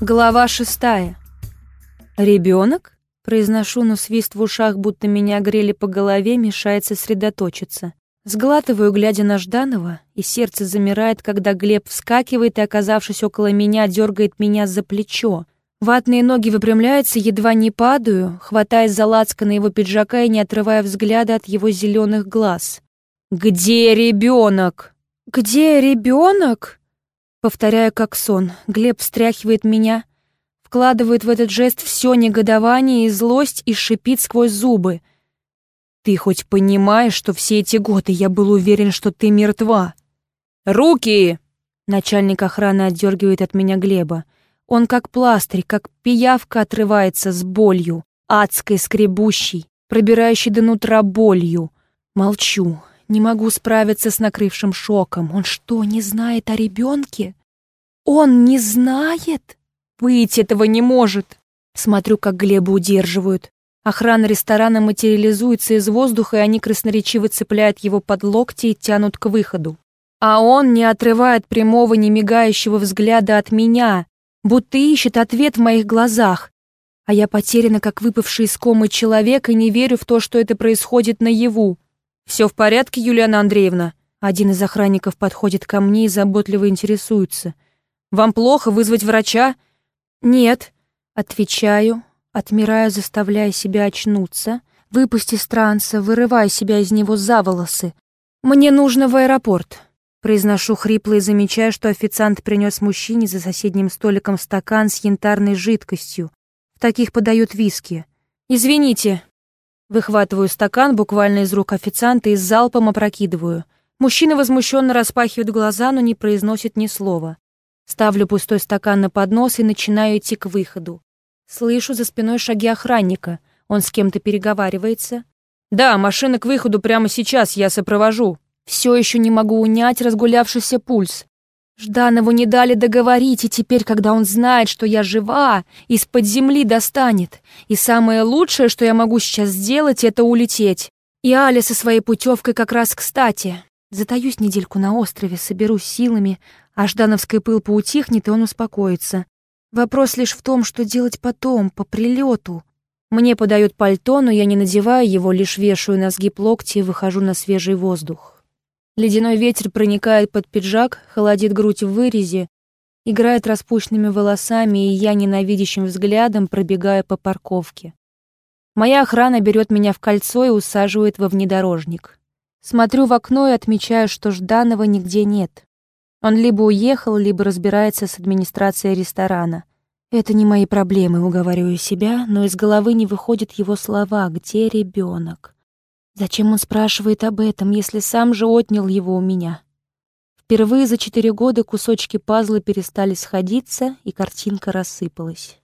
Глава шестая. «Ребенок?» — произношу, но свист в ушах, будто меня грели по голове, мешает сосредоточиться. Сглатываю, глядя на Жданова, и сердце замирает, когда Глеб вскакивает и, оказавшись около меня, дергает меня за плечо. Ватные ноги выпрямляются, едва не падаю, хватаясь за лацканы его пиджака и не отрывая взгляда от его зеленых глаз. «Где ребенок?» «Где ребенок?» Повторяю как сон. Глеб встряхивает меня, вкладывает в этот жест все негодование и злость и шипит сквозь зубы. «Ты хоть понимаешь, что все эти годы я был уверен, что ты мертва?» «Руки!» Начальник охраны отдергивает от меня Глеба. Он как пластырь, как пиявка отрывается с болью, адской, скребущей, пробирающей до нутра болью. Молчу, не могу справиться с накрывшим шоком. Он что, не знает о ребенке? Он не знает? Быть этого не может. Смотрю, как Глеба удерживают. Охрана ресторана материализуется из воздуха, и они красноречиво цепляют его под локти и тянут к выходу. А он не отрывает прямого, не мигающего взгляда от меня, будто ищет ответ в моих глазах. А я потеряна, как выпавший из комы человек, и не верю в то, что это происходит наяву. «Все в порядке, Юлиана Андреевна?» Один из охранников подходит ко мне и заботливо интересуется. «Вам плохо? Вызвать врача?» «Нет», — отвечаю, отмирая, заставляя себя очнуться, выпусти из транса, вырывая себя из него за волосы. «Мне нужно в аэропорт», — произношу хрипло и замечаю, что официант принес мужчине за соседним столиком стакан с янтарной жидкостью. В таких подают виски. «Извините», Выхватываю стакан буквально из рук официанта и с залпом опрокидываю. Мужчина возмущенно распахивает глаза, но не произносит ни слова. Ставлю пустой стакан на поднос и начинаю идти к выходу. Слышу за спиной шаги охранника. Он с кем-то переговаривается. «Да, машина к выходу прямо сейчас, я сопровожу». Все еще не могу унять разгулявшийся пульс. Жданову не дали договорить, и теперь, когда он знает, что я жива, из-под земли достанет. И самое лучшее, что я могу сейчас сделать, это улететь. И Аля со своей путевкой как раз кстати. Затаюсь недельку на острове, соберусь силами, а ждановский пыл поутихнет, и он успокоится. Вопрос лишь в том, что делать потом, по прилету. Мне подают пальто, но я не надеваю его, лишь вешаю на сгиб локти и выхожу на свежий воздух. Ледяной ветер проникает под пиджак, холодит грудь в вырезе, играет распущенными волосами, и я ненавидящим взглядом пробегаю по парковке. Моя охрана берет меня в кольцо и усаживает во внедорожник. Смотрю в окно и отмечаю, что Жданова нигде нет. Он либо уехал, либо разбирается с администрацией ресторана. Это не мои проблемы, уговариваю себя, но из головы не выходят его слова «Где ребенок?». Зачем он спрашивает об этом, если сам же отнял его у меня? Впервые за четыре года кусочки пазла перестали сходиться, и картинка рассыпалась.